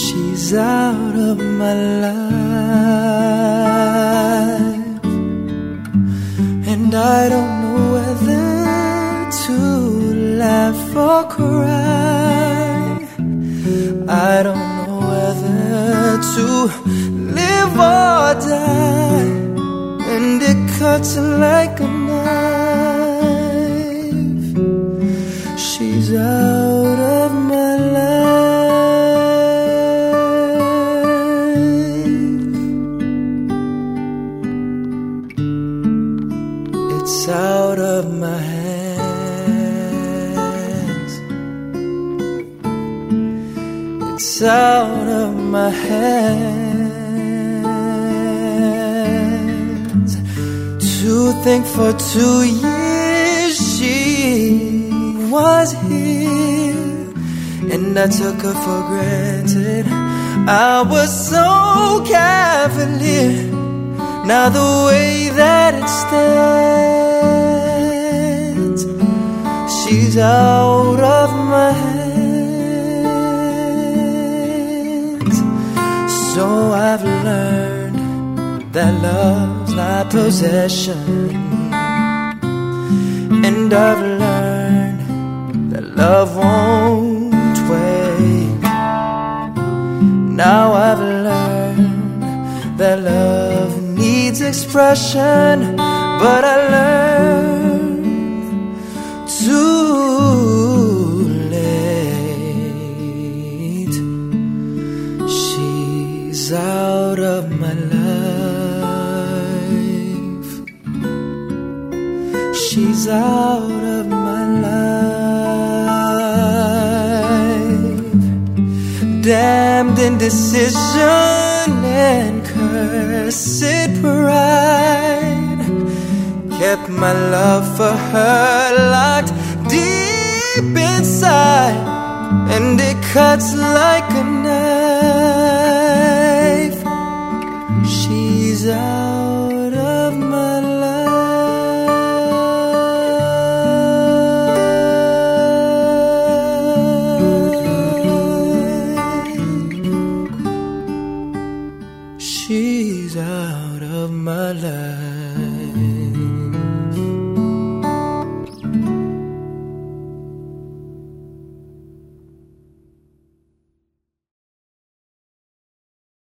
She's out of my life, and I don't know whether to laugh or cry. I don't know whether to live or die, and it cuts like a knife. She's out Out of my hands. It's out of my hands. To think for two years she was here, and I took her for granted. I was so cavalier. Now the way that it stands, out of my hands. So I've learned that love's not possession, and I've learned that love won't wait. Now I've learned that love needs expression, but I learned out of my life. She's out of my life. Damned indecision and cursed pride kept my love for her locked deep inside, and it cuts like a knife. days out of my life.